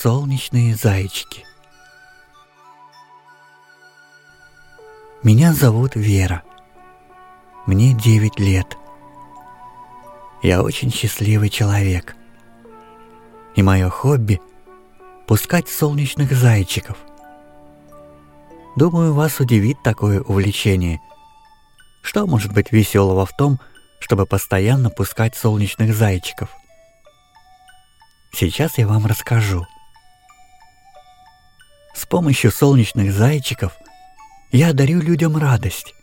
солнечные зайчики. Меня зовут Вера. Мне 9 лет. Я очень счастливый человек. И мое хобби – пускать солнечных зайчиков. Думаю, вас удивит такое увлечение. Что может быть веселого в том, чтобы постоянно пускать солнечных зайчиков? Сейчас я вам расскажу. С помощью солнечных зайчиков я дарю людям радость.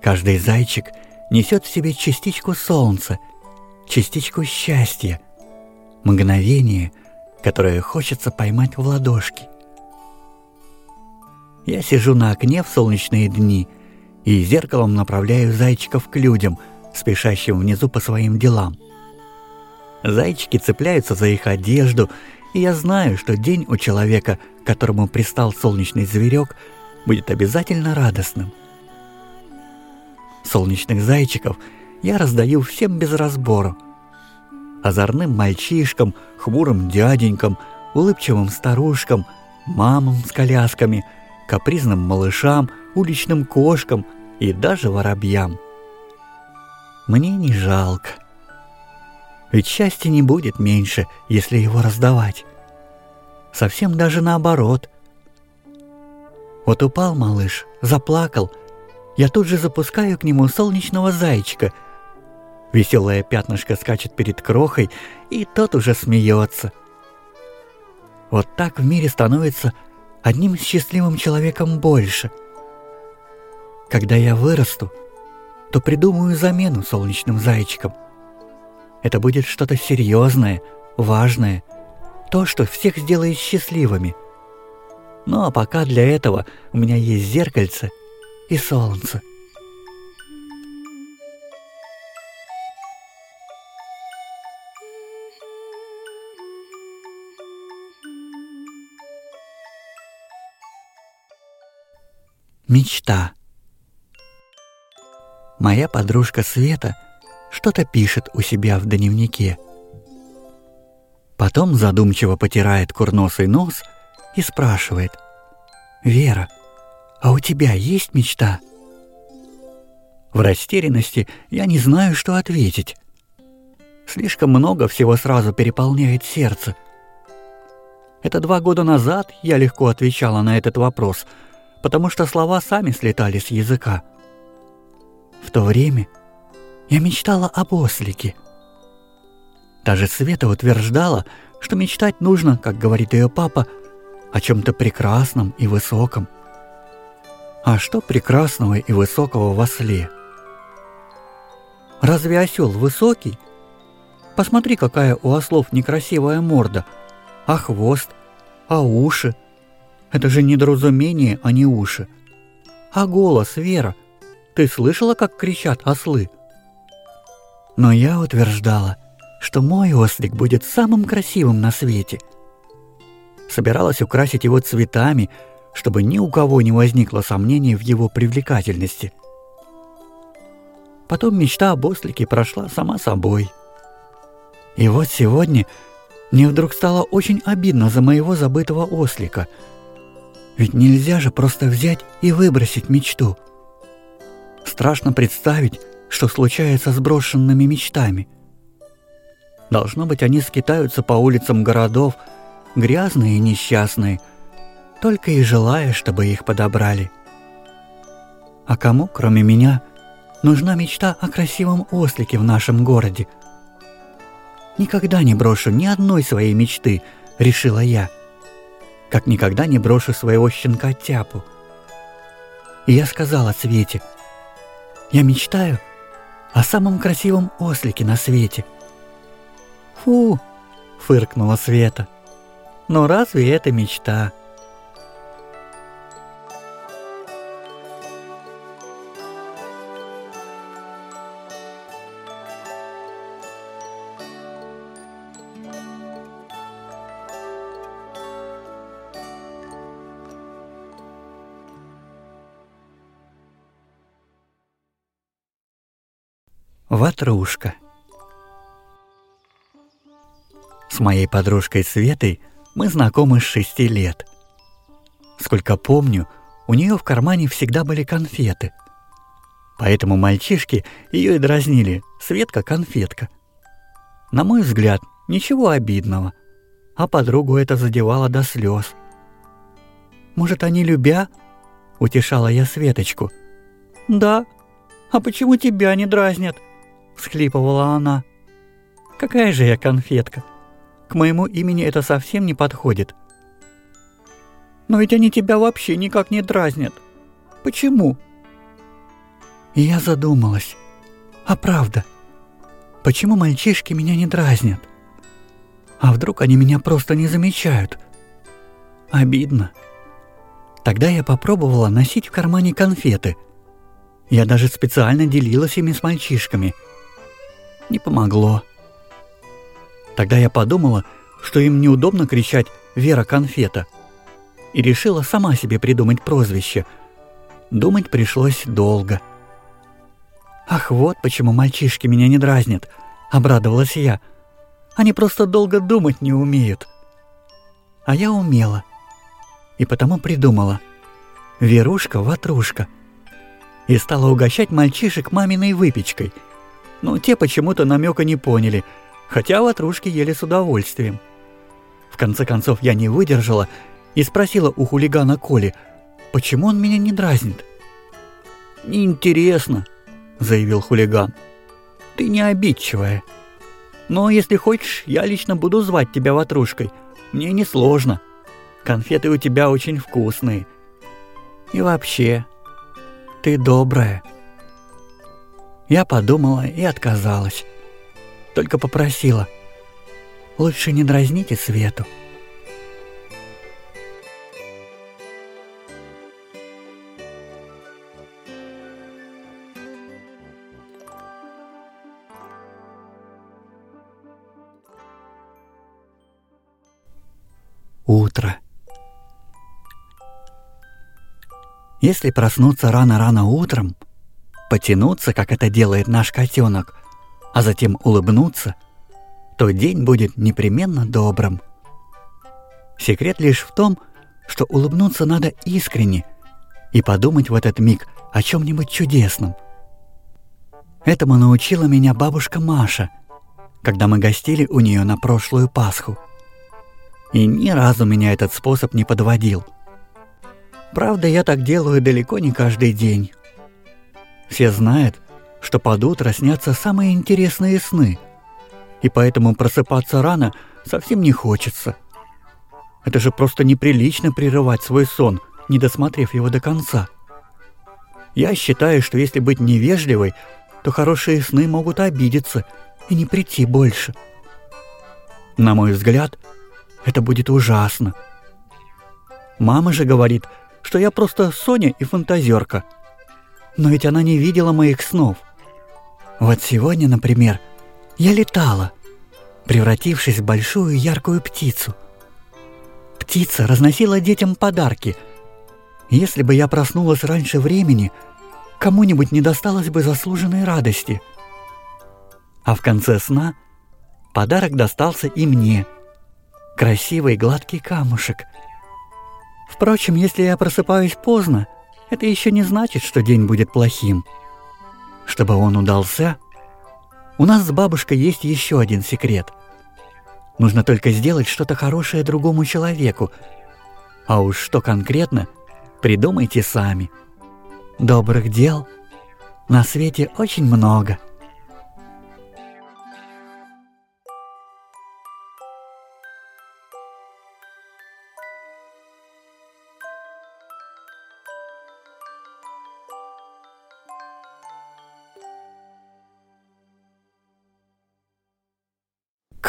Каждый зайчик несет в себе частичку солнца, частичку счастья, мгновение, которое хочется поймать в ладошки. Я сижу на окне в солнечные дни и зеркалом направляю зайчиков к людям, спешащим внизу по своим делам. Зайчики цепляются за их одежду, и я знаю, что день у человека, которому пристал солнечный зверек, будет обязательно радостным. Солнечных зайчиков я раздаю всем без разбору. Озорным мальчишкам, хмурым дяденькам, улыбчивым старушкам, мамам с колясками, капризным малышам, уличным кошкам и даже воробьям. Мне не жалко. Ведь счастья не будет меньше, если его раздавать. Совсем даже наоборот. Вот упал малыш, заплакал. Я тут же запускаю к нему солнечного зайчика. Веселое пятнышко скачет перед крохой, и тот уже смеется. Вот так в мире становится одним счастливым человеком больше. Когда я вырасту, то придумаю замену солнечным зайчикам. Это будет что-то серьезное, важное, то, что всех сделает счастливыми. Ну а пока для этого у меня есть зеркальце и солнце. Мечта. Моя подружка Света – что-то пишет у себя в дневнике. Потом задумчиво потирает курносый нос и спрашивает. «Вера, а у тебя есть мечта?» В растерянности я не знаю, что ответить. Слишком много всего сразу переполняет сердце. Это два года назад я легко отвечала на этот вопрос, потому что слова сами слетали с языка. В то время я мечтала об ослике. Даже Света утверждала, что мечтать нужно, как говорит ее папа, о чем-то прекрасном и высоком. А что прекрасного и высокого в осле? Разве осел высокий? Посмотри, какая у ослов некрасивая морда, а хвост, а уши. Это же недоразумение, а не уши. А голос, Вера, ты слышала, как кричат ослы? Но я утверждала, что мой ослик будет самым красивым на свете. Собиралась украсить его цветами, чтобы ни у кого не возникло сомнений в его привлекательности. Потом мечта об ослике прошла сама собой. И вот сегодня мне вдруг стало очень обидно за моего забытого ослика. Ведь нельзя же просто взять и выбросить мечту. Страшно представить, что случается с брошенными мечтами. Должно быть, они скитаются по улицам городов, грязные и несчастные, только и желая, чтобы их подобрали. А кому, кроме меня, нужна мечта о красивом ослике в нашем городе? Никогда не брошу ни одной своей мечты, решила я, как никогда не брошу своего щенка Тяпу. И я сказала Свете, я мечтаю, о самом красивом ослике на свете. «Фу!» — фыркнула Света. «Но разве это мечта?» Ватрушка. С моей подружкой Светой Мы знакомы с шести лет. Сколько помню, у нее в кармане всегда были конфеты. Поэтому мальчишки ее и дразнили «Светка-конфетка». На мой взгляд, ничего обидного, а подругу это задевало до слез. «Может, они любя?» – утешала я Светочку. «Да. А почему тебя не дразнят?» – всхлипывала она. «Какая же я конфетка? К моему имени это совсем не подходит». «Но ведь они тебя вообще никак не дразнят. Почему?» И я задумалась. А правда, почему мальчишки меня не дразнят? А вдруг они меня просто не замечают? Обидно. Тогда я попробовала носить в кармане конфеты. Я даже специально делилась ими с мальчишками. Не помогло. Тогда я подумала, что им неудобно кричать «Вера конфета» и решила сама себе придумать прозвище. Думать пришлось долго. «Ах, вот почему мальчишки меня не дразнят», — обрадовалась я. «Они просто долго думать не умеют». А я умела. И потому придумала. Верушка-ватрушка. И стала угощать мальчишек маминой выпечкой. Но те почему-то намека не поняли, хотя ватрушки ели с удовольствием. В конце концов я не выдержала и спросила у хулигана Коли, почему он меня не дразнит. «Неинтересно», заявил хулиган. «Ты не обидчивая. Но если хочешь, я лично буду звать тебя ватрушкой. Мне не сложно. Конфеты у тебя очень вкусные. И вообще, ты добрая». Я подумала и отказалась. Только попросила. «Лучше не дразните Свету». Утро. Если проснуться рано-рано утром, потянуться, как это делает наш котенок, а затем улыбнуться, то день будет непременно добрым. Секрет лишь в том, что улыбнуться надо искренне и подумать в этот миг о чем-нибудь чудесном. Этому научила меня бабушка Маша, когда мы гостили у нее на прошлую Пасху и ни разу меня этот способ не подводил. Правда, я так делаю далеко не каждый день. Все знают, что под утро снятся самые интересные сны, и поэтому просыпаться рано совсем не хочется. Это же просто неприлично прерывать свой сон, не досмотрев его до конца. Я считаю, что если быть невежливой, то хорошие сны могут обидеться и не прийти больше. На мой взгляд, это будет ужасно. Мама же говорит, что я просто Соня и фантазерка. Но ведь она не видела моих снов. Вот сегодня, например, я летала, превратившись в большую яркую птицу. Птица разносила детям подарки. Если бы я проснулась раньше времени, кому-нибудь не досталось бы заслуженной радости. А в конце сна подарок достался и мне – красивый гладкий камушек. Впрочем, если я просыпаюсь поздно, это еще не значит, что день будет плохим. Чтобы он удался, у нас с бабушкой есть еще один секрет. Нужно только сделать что-то хорошее другому человеку. А уж что конкретно, придумайте сами. Добрых дел на свете очень много.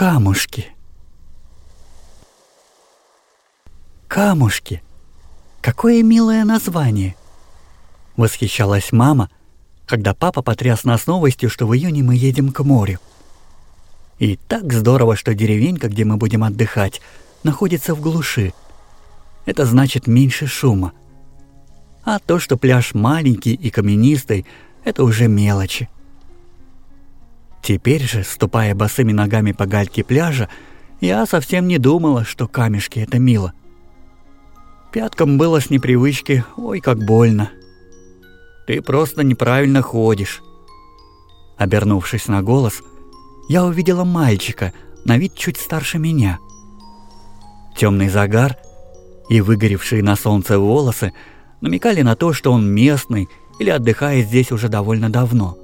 Камушки. Камушки. Какое милое название. Восхищалась мама, когда папа потряс нас новостью, что в июне мы едем к морю. И так здорово, что деревенька, где мы будем отдыхать, находится в глуши. Это значит меньше шума. А то, что пляж маленький и каменистый, это уже мелочи. Теперь же, ступая босыми ногами по гальке пляжа, Я совсем не думала, что камешки — это мило. Пяткам было с непривычки, ой, как больно. Ты просто неправильно ходишь. Обернувшись на голос, я увидела мальчика, на вид чуть старше меня. Темный загар и выгоревшие на солнце волосы намекали на то, что он местный или отдыхает здесь уже довольно давно.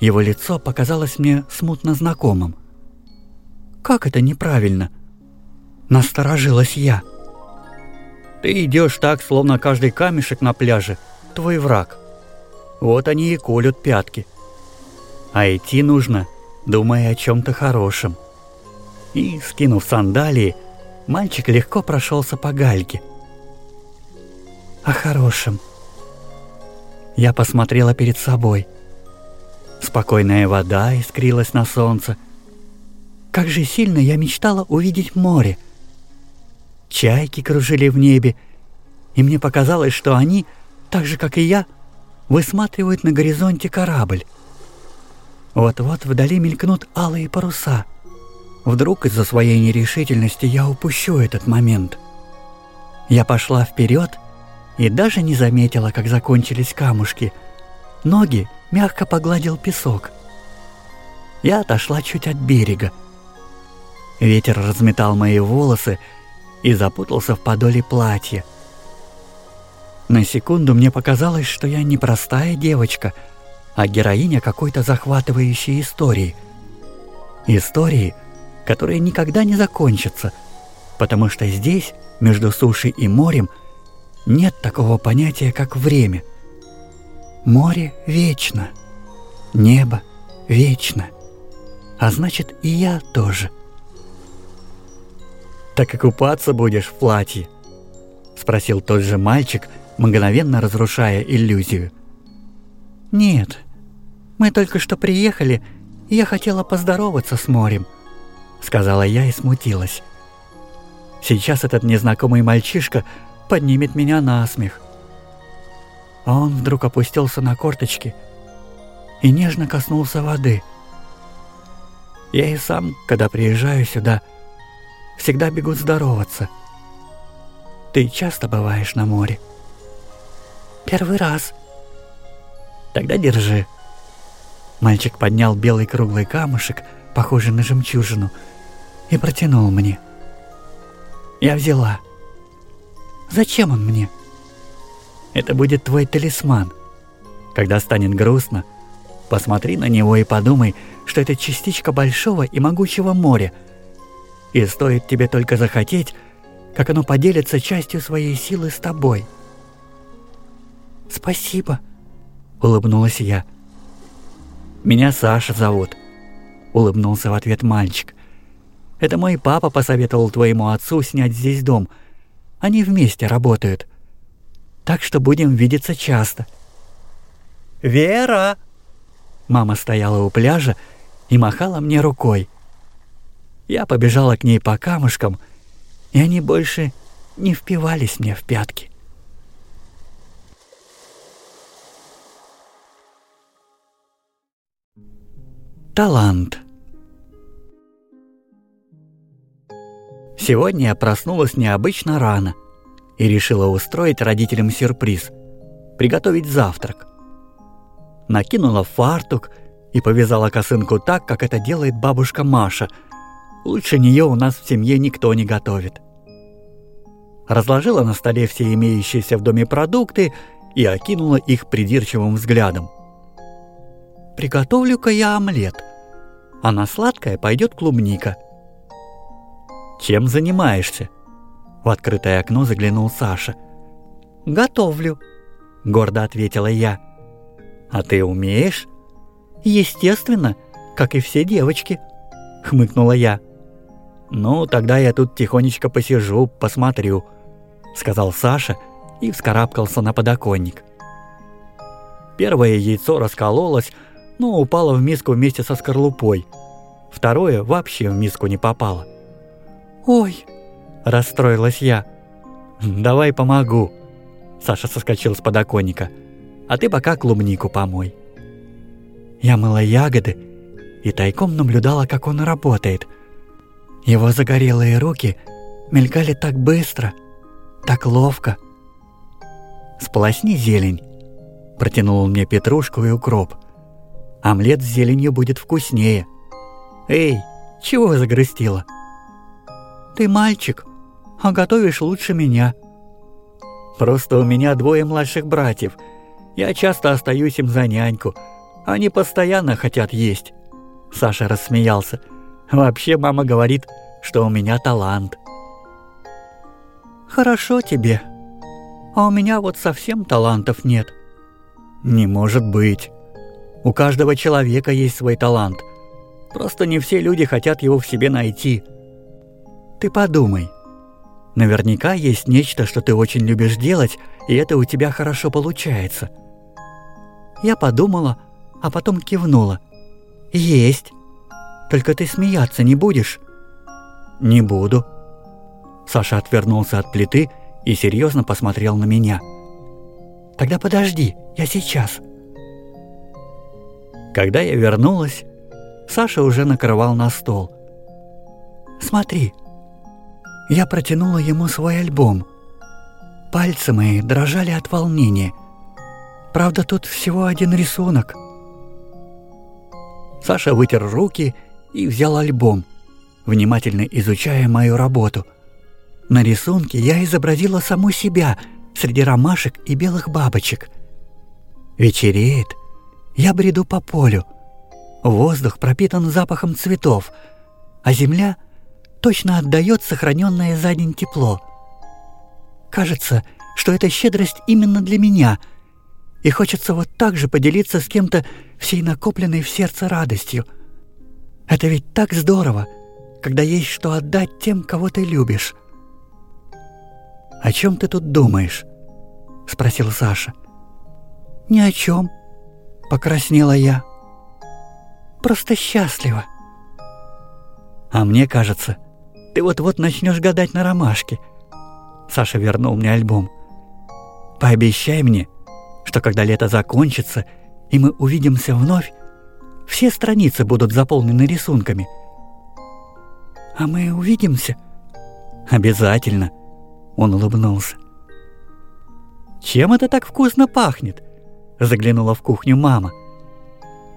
Его лицо показалось мне смутно знакомым. Как это неправильно? Насторожилась я. Ты идешь так, словно каждый камешек на пляже – твой враг. Вот они и колют пятки. А идти нужно, думая о чем-то хорошем. И, скинув сандалии, мальчик легко прошелся по гальке. О хорошем. Я посмотрела перед собой. Спокойная вода искрилась на солнце – как же сильно я мечтала увидеть море. Чайки кружили в небе, и мне показалось, что они, так же как и я, высматривают на горизонте корабль. Вот-вот вдали мелькнут алые паруса. Вдруг из-за своей нерешительности я упущу этот момент. Я пошла вперед и даже не заметила, как закончились камушки. Ноги мягко погладил песок. Я отошла чуть от берега. Ветер разметал мои волосы и запутался в подоле платья. На секунду мне показалось, что я не простая девочка, а героиня какой-то захватывающей истории. Истории, которая никогда не закончится, потому что здесь, между сушей и морем, нет такого понятия, как время. Море вечно, небо вечно, а значит и я тоже – так и купаться будешь в платье?» — спросил тот же мальчик, мгновенно разрушая иллюзию. «Нет, мы только что приехали, и я хотела поздороваться с морем», — сказала я и смутилась. «Сейчас этот незнакомый мальчишка поднимет меня на смех». А он вдруг опустился на корточки и нежно коснулся воды. Я и сам, когда приезжаю сюда, — всегда бегут здороваться. Ты часто бываешь на море? Первый раз. Тогда держи. Мальчик поднял белый круглый камушек, похожий на жемчужину, и протянул мне. Я взяла. Зачем он мне? Это будет твой талисман. Когда станет грустно, посмотри на него и подумай, что это частичка большого и могучего моря – и стоит тебе только захотеть, как оно поделится частью своей силы с тобой. «Спасибо», — улыбнулась я. «Меня Саша зовут», — улыбнулся в ответ мальчик. «Это мой папа посоветовал твоему отцу снять здесь дом. Они вместе работают. Так что будем видеться часто». «Вера!» Мама стояла у пляжа и махала мне рукой. Я побежала к ней по камушкам, и они больше не впивались мне в пятки. Талант Сегодня я проснулась необычно рано и решила устроить родителям сюрприз – приготовить завтрак. Накинула фартук и повязала косынку так, как это делает бабушка Маша – Лучше нее у нас в семье никто не готовит. Разложила на столе все имеющиеся в доме продукты и окинула их придирчивым взглядом. Приготовлю-ка я омлет, а на сладкое пойдет клубника. Чем занимаешься? В открытое окно заглянул Саша. Готовлю, гордо ответила я. А ты умеешь? Естественно, как и все девочки, хмыкнула я. «Ну, тогда я тут тихонечко посижу, посмотрю», — сказал Саша и вскарабкался на подоконник. Первое яйцо раскололось, но упало в миску вместе со скорлупой. Второе вообще в миску не попало. «Ой!» – расстроилась я. «Давай помогу!» Саша соскочил с подоконника. «А ты пока клубнику помой». Я мыла ягоды и тайком наблюдала, как он работает – Его загорелые руки мелькали так быстро, так ловко. «Сполосни зелень», — протянул мне петрушку и укроп. «Омлет с зеленью будет вкуснее». «Эй, чего загрустила?» «Ты мальчик, а готовишь лучше меня». «Просто у меня двое младших братьев. Я часто остаюсь им за няньку. Они постоянно хотят есть». Саша рассмеялся. «Вообще мама говорит, что у меня талант». «Хорошо тебе. А у меня вот совсем талантов нет». «Не может быть. У каждого человека есть свой талант. Просто не все люди хотят его в себе найти. Ты подумай. Наверняка есть нечто, что ты очень любишь делать, и это у тебя хорошо получается». Я подумала, а потом кивнула. «Есть. Только ты смеяться не будешь?» «Не буду». Саша отвернулся от плиты и серьезно посмотрел на меня. «Тогда подожди, я сейчас». Когда я вернулась, Саша уже накрывал на стол. «Смотри». Я протянула ему свой альбом. Пальцы мои дрожали от волнения. Правда, тут всего один рисунок. Саша вытер руки и взял альбом, внимательно изучая мою работу. На рисунке я изобразила саму себя среди ромашек и белых бабочек. Вечереет, я бреду по полю. Воздух пропитан запахом цветов, а земля точно отдает сохраненное за день тепло. Кажется, что эта щедрость именно для меня — и хочется вот так же поделиться с кем-то всей накопленной в сердце радостью. Это ведь так здорово, когда есть что отдать тем, кого ты любишь. «О чем ты тут думаешь?» — спросил Саша. «Ни о чем», — покраснела я. «Просто счастлива». «А мне кажется, ты вот-вот начнешь гадать на ромашке». Саша вернул мне альбом. «Пообещай мне, — что когда лето закончится и мы увидимся вновь, все страницы будут заполнены рисунками. А мы увидимся? Обязательно, он улыбнулся. Чем это так вкусно пахнет? Заглянула в кухню мама.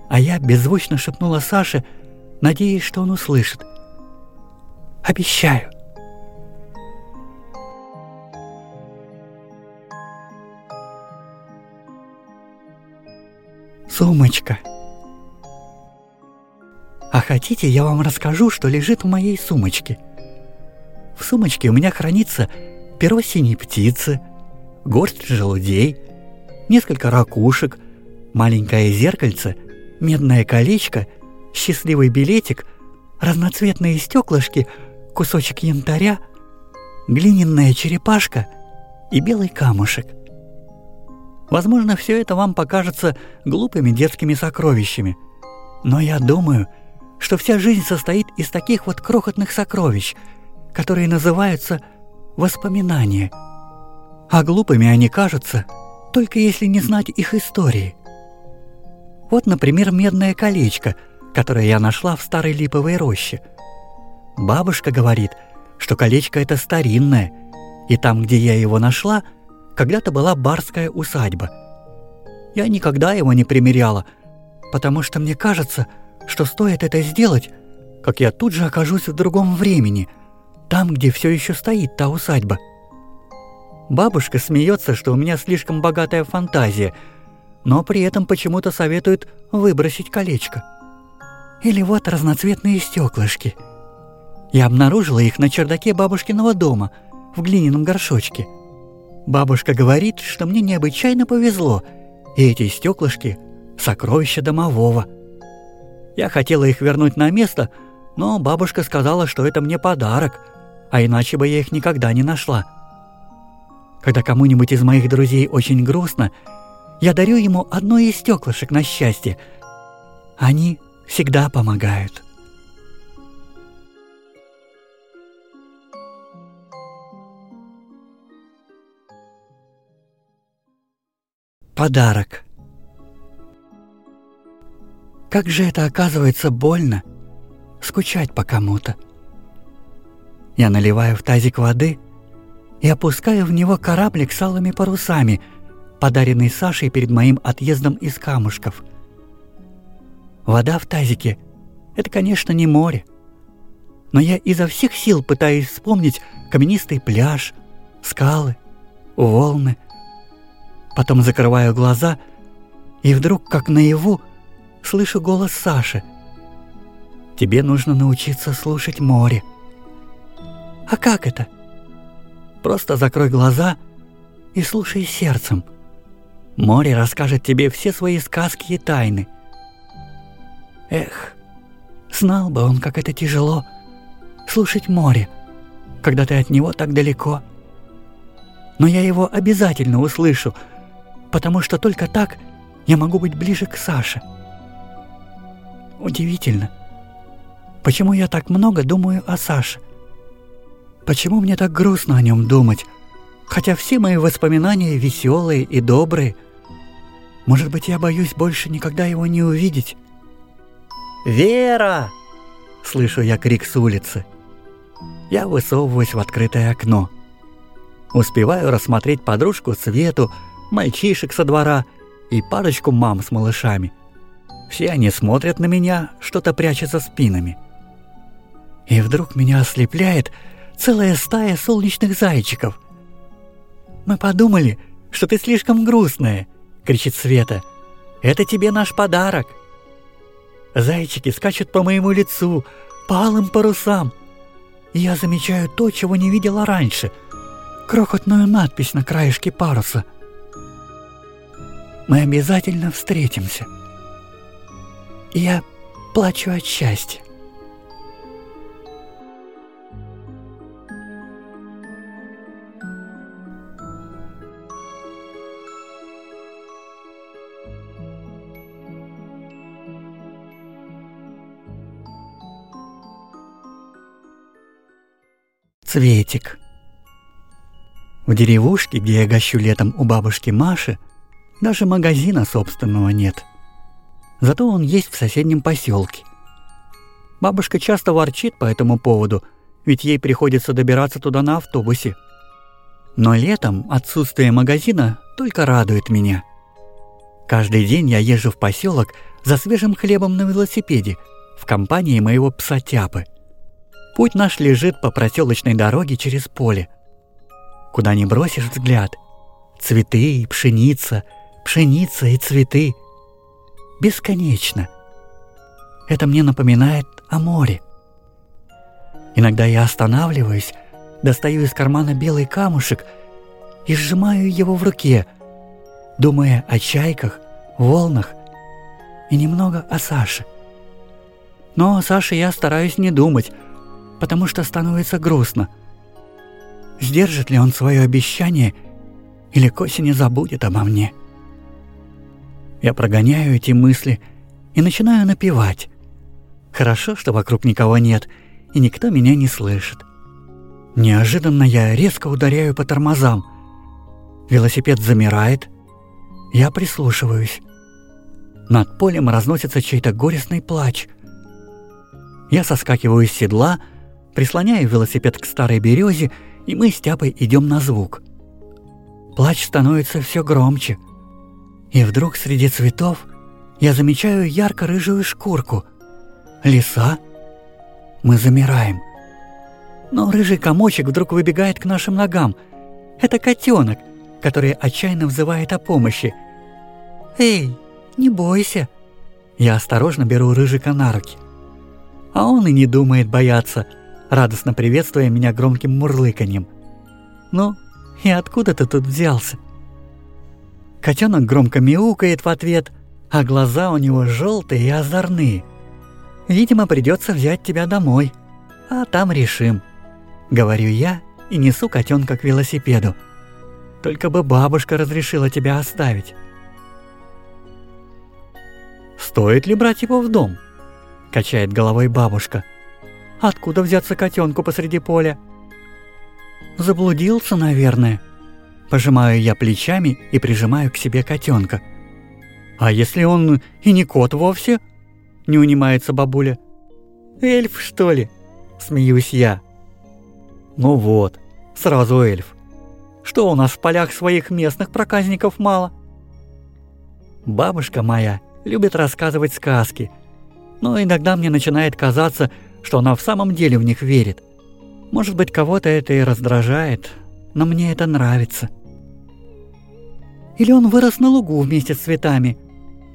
А я беззвучно шепнула Саше, надеясь, что он услышит. Обещаю. Сумочка. А хотите, я вам расскажу, что лежит в моей сумочке? В сумочке у меня хранится перо синей птицы, горсть желудей, несколько ракушек, маленькое зеркальце, медное колечко, счастливый билетик, разноцветные стеклышки, кусочек янтаря, глиняная черепашка и белый камушек – Возможно, все это вам покажется глупыми детскими сокровищами. Но я думаю, что вся жизнь состоит из таких вот крохотных сокровищ, которые называются воспоминания. А глупыми они кажутся, только если не знать их истории. Вот, например, медное колечко, которое я нашла в старой липовой роще. Бабушка говорит, что колечко это старинное, и там, где я его нашла – когда-то была барская усадьба. Я никогда его не примеряла, потому что мне кажется, что стоит это сделать, как я тут же окажусь в другом времени, там, где все еще стоит та усадьба. Бабушка смеется, что у меня слишком богатая фантазия, но при этом почему-то советует выбросить колечко. Или вот разноцветные стеклышки. Я обнаружила их на чердаке бабушкиного дома в глиняном горшочке – Бабушка говорит, что мне необычайно повезло, и эти стеклышки — сокровища домового. Я хотела их вернуть на место, но бабушка сказала, что это мне подарок, а иначе бы я их никогда не нашла. Когда кому-нибудь из моих друзей очень грустно, я дарю ему одно из стеклышек на счастье. Они всегда помогают. Подарок. Как же это оказывается больно скучать по кому-то. Я наливаю в тазик воды и опускаю в него кораблик с алыми парусами, подаренный Сашей перед моим отъездом из камушков. Вода в тазике — это, конечно, не море. Но я изо всех сил пытаюсь вспомнить каменистый пляж, скалы, волны. Потом закрываю глаза и вдруг, как наяву, слышу голос Саши. «Тебе нужно научиться слушать море». «А как это?» «Просто закрой глаза и слушай сердцем. Море расскажет тебе все свои сказки и тайны». Эх, знал бы он, как это тяжело слушать море, когда ты от него так далеко. Но я его обязательно услышу, потому что только так я могу быть ближе к Саше. Удивительно. Почему я так много думаю о Саше? Почему мне так грустно о нем думать, хотя все мои воспоминания веселые и добрые? Может быть, я боюсь больше никогда его не увидеть? «Вера!» — слышу я крик с улицы. Я высовываюсь в открытое окно. Успеваю рассмотреть подружку Свету, мальчишек со двора и парочку мам с малышами. Все они смотрят на меня, что-то пряча за спинами. И вдруг меня ослепляет целая стая солнечных зайчиков. «Мы подумали, что ты слишком грустная», — кричит Света. «Это тебе наш подарок». Зайчики скачут по моему лицу, по алым парусам. Я замечаю то, чего не видела раньше. Крохотную надпись на краешке паруса. Мы обязательно встретимся. Я плачу от счастья. Цветик. В деревушке, где я гощу летом у бабушки Маши, даже магазина собственного нет. Зато он есть в соседнем поселке. Бабушка часто ворчит по этому поводу, ведь ей приходится добираться туда на автобусе. Но летом отсутствие магазина только радует меня. Каждый день я езжу в поселок за свежим хлебом на велосипеде в компании моего пса Тяпы – Путь наш лежит по проселочной дороге через поле. Куда ни бросишь взгляд, цветы пшеница, пшеница и цветы. Бесконечно. Это мне напоминает о море. Иногда я останавливаюсь, достаю из кармана белый камушек и сжимаю его в руке, думая о чайках, волнах и немного о Саше. Но о Саше я стараюсь не думать, потому что становится грустно. Сдержит ли он свое обещание или к осени забудет обо мне? Я прогоняю эти мысли и начинаю напевать. Хорошо, что вокруг никого нет, и никто меня не слышит. Неожиданно я резко ударяю по тормозам. Велосипед замирает. Я прислушиваюсь. Над полем разносится чей-то горестный плач. Я соскакиваю с седла, прислоняю велосипед к старой березе, и мы с Тяпой идем на звук. Плач становится все громче. И вдруг среди цветов я замечаю ярко-рыжую шкурку. Лиса? Мы замираем. Но рыжий комочек вдруг выбегает к нашим ногам. Это котенок, который отчаянно взывает о помощи. «Эй, не бойся!» Я осторожно беру рыжика на руки. А он и не думает бояться – радостно приветствуя меня громким мурлыканьем. «Ну, и откуда ты тут взялся?» Котенок громко мяукает в ответ, а глаза у него желтые и озорные. «Видимо, придется взять тебя домой, а там решим», — говорю я и несу котенка к велосипеду. «Только бы бабушка разрешила тебя оставить». «Стоит ли брать его в дом?» — качает головой бабушка — Откуда взяться котенку посреди поля? Заблудился, наверное. Пожимаю я плечами и прижимаю к себе котенка. А если он и не кот вовсе? Не унимается бабуля. Эльф, что ли? Смеюсь я. Ну вот, сразу эльф. Что у нас в полях своих местных проказников мало? Бабушка моя любит рассказывать сказки, но иногда мне начинает казаться, что она в самом деле в них верит. Может быть, кого-то это и раздражает, но мне это нравится. Или он вырос на лугу вместе с цветами,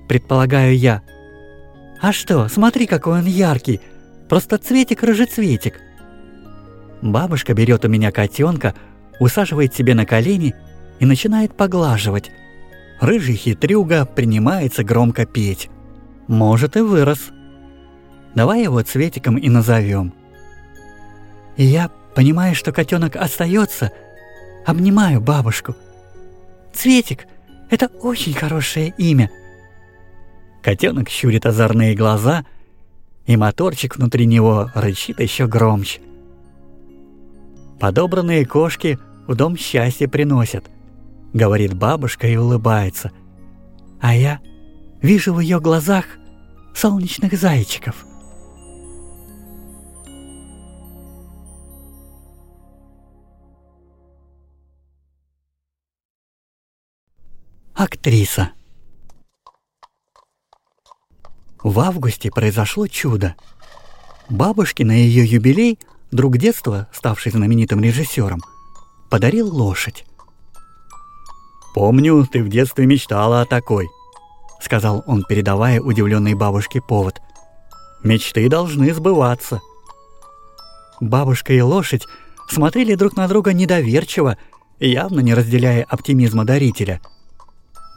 предполагаю я. А что, смотри, какой он яркий, просто цветик-рыжецветик. Бабушка берет у меня котенка, усаживает себе на колени и начинает поглаживать. Рыжий хитрюга принимается громко петь. Может и вырос. Давай его цветиком и назовем. И я, понимая, что котенок остается, обнимаю бабушку. Цветик – это очень хорошее имя. Котенок щурит озорные глаза, и моторчик внутри него рычит еще громче. Подобранные кошки в дом счастье приносят, говорит бабушка и улыбается. А я вижу в ее глазах солнечных зайчиков. Актриса В августе произошло чудо. Бабушке на ее юбилей друг детства, ставший знаменитым режиссером, подарил лошадь. «Помню, ты в детстве мечтала о такой», — сказал он, передавая удивленной бабушке повод. «Мечты должны сбываться». Бабушка и лошадь смотрели друг на друга недоверчиво, явно не разделяя оптимизма дарителя.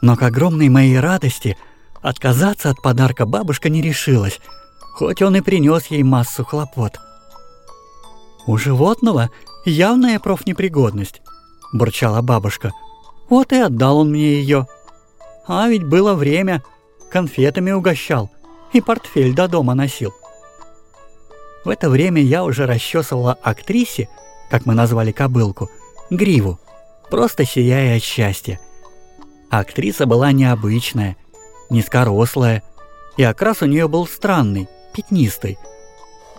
Но к огромной моей радости отказаться от подарка бабушка не решилась, хоть он и принес ей массу хлопот. «У животного явная профнепригодность», – бурчала бабушка. «Вот и отдал он мне ее. А ведь было время, конфетами угощал и портфель до дома носил». В это время я уже расчесывала актрисе, как мы назвали кобылку, гриву, просто сияя от счастья. Актриса была необычная, низкорослая, и окрас у нее был странный, пятнистый.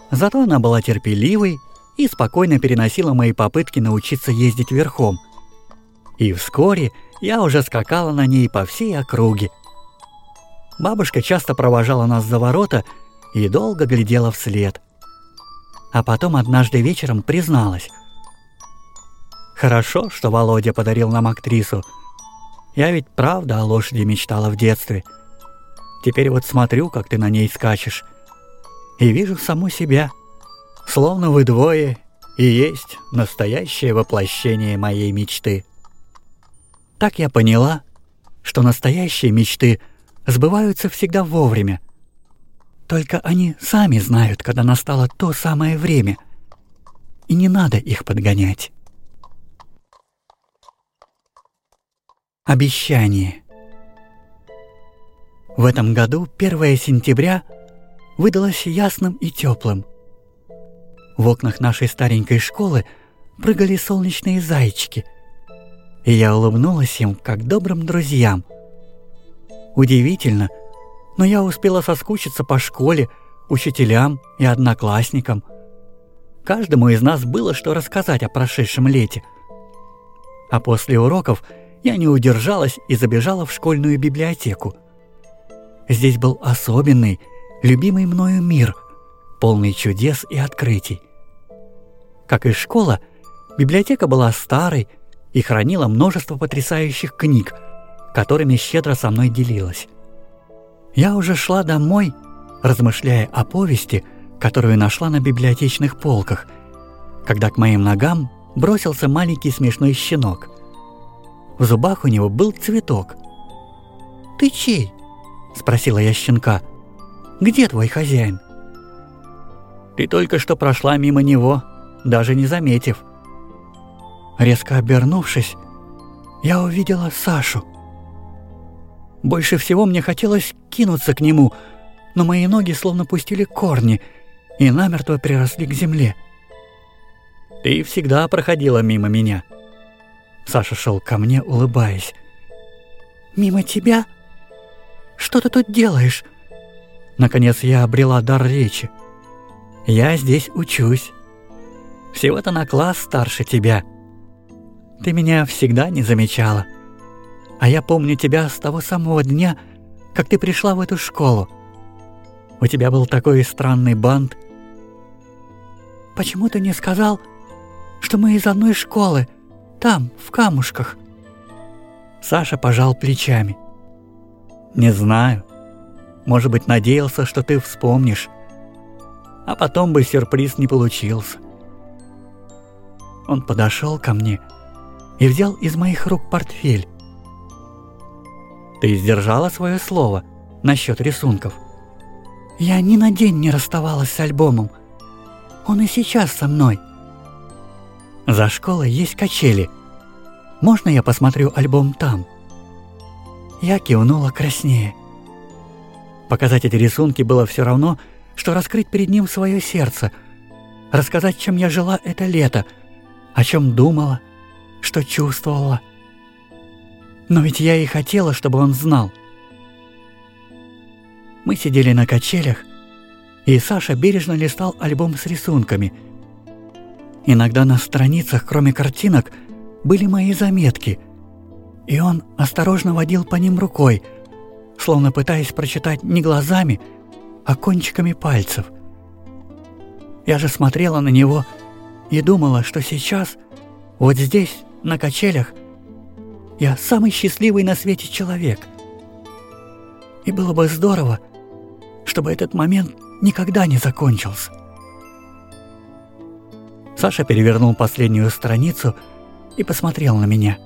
Зато она была терпеливой и спокойно переносила мои попытки научиться ездить верхом. И вскоре я уже скакала на ней по всей округе. Бабушка часто провожала нас за ворота и долго глядела вслед. А потом однажды вечером призналась. «Хорошо, что Володя подарил нам актрису. Я ведь правда о лошади мечтала в детстве. Теперь вот смотрю, как ты на ней скачешь, и вижу саму себя». Словно вы двое и есть настоящее воплощение моей мечты. Так я поняла, что настоящие мечты сбываются всегда вовремя. Только они сами знают, когда настало то самое время, и не надо их подгонять. Обещание. В этом году 1 сентября выдалось ясным и теплым – в окнах нашей старенькой школы прыгали солнечные зайчики, и я улыбнулась им, как добрым друзьям. Удивительно, но я успела соскучиться по школе, учителям и одноклассникам. Каждому из нас было что рассказать о прошедшем лете. А после уроков я не удержалась и забежала в школьную библиотеку. Здесь был особенный, любимый мною мир – полный чудес и открытий. Как и школа, библиотека была старой и хранила множество потрясающих книг, которыми щедро со мной делилась. Я уже шла домой, размышляя о повести, которую нашла на библиотечных полках, когда к моим ногам бросился маленький смешной щенок. В зубах у него был цветок. «Ты чей?» – спросила я щенка. «Где твой хозяин?» Ты только что прошла мимо него, даже не заметив. Резко обернувшись, я увидела Сашу. Больше всего мне хотелось кинуться к нему, но мои ноги словно пустили корни и намертво приросли к земле. Ты всегда проходила мимо меня. Саша шел ко мне, улыбаясь. «Мимо тебя? Что ты тут делаешь?» Наконец я обрела дар речи. Я здесь учусь. Всего-то на класс старше тебя. Ты меня всегда не замечала. А я помню тебя с того самого дня, как ты пришла в эту школу. У тебя был такой странный бант. Почему ты не сказал, что мы из одной школы, там, в камушках?» Саша пожал плечами. «Не знаю. Может быть, надеялся, что ты вспомнишь. А потом бы сюрприз не получился». Он подошел ко мне и взял из моих рук портфель. «Ты сдержала свое слово насчет рисунков?» «Я ни на день не расставалась с альбомом. Он и сейчас со мной». «За школой есть качели», можно я посмотрю альбом там?» Я кивнула краснее. Показать эти рисунки было все равно, что раскрыть перед ним свое сердце, рассказать, чем я жила это лето, о чем думала, что чувствовала. Но ведь я и хотела, чтобы он знал. Мы сидели на качелях, и Саша бережно листал альбом с рисунками. Иногда на страницах, кроме картинок, были мои заметки, и он осторожно водил по ним рукой, словно пытаясь прочитать не глазами, а кончиками пальцев. Я же смотрела на него и думала, что сейчас, вот здесь, на качелях, я самый счастливый на свете человек. И было бы здорово, чтобы этот момент никогда не закончился. Саша перевернул последнюю страницу и посмотрел на меня.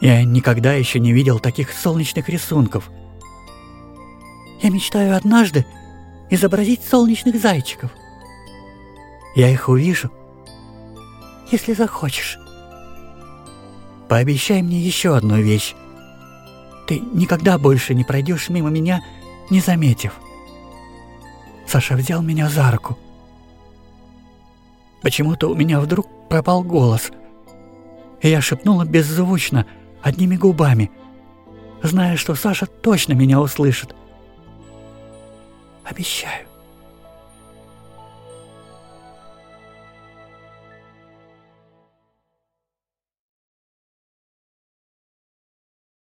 Я никогда еще не видел таких солнечных рисунков. Я мечтаю однажды изобразить солнечных зайчиков. Я их увижу, если захочешь. Пообещай мне еще одну вещь. Ты никогда больше не пройдешь мимо меня, не заметив. Саша взял меня за руку. Почему-то у меня вдруг пропал голос — я шепнула беззвучно, одними губами, зная, что Саша точно меня услышит. «Обещаю».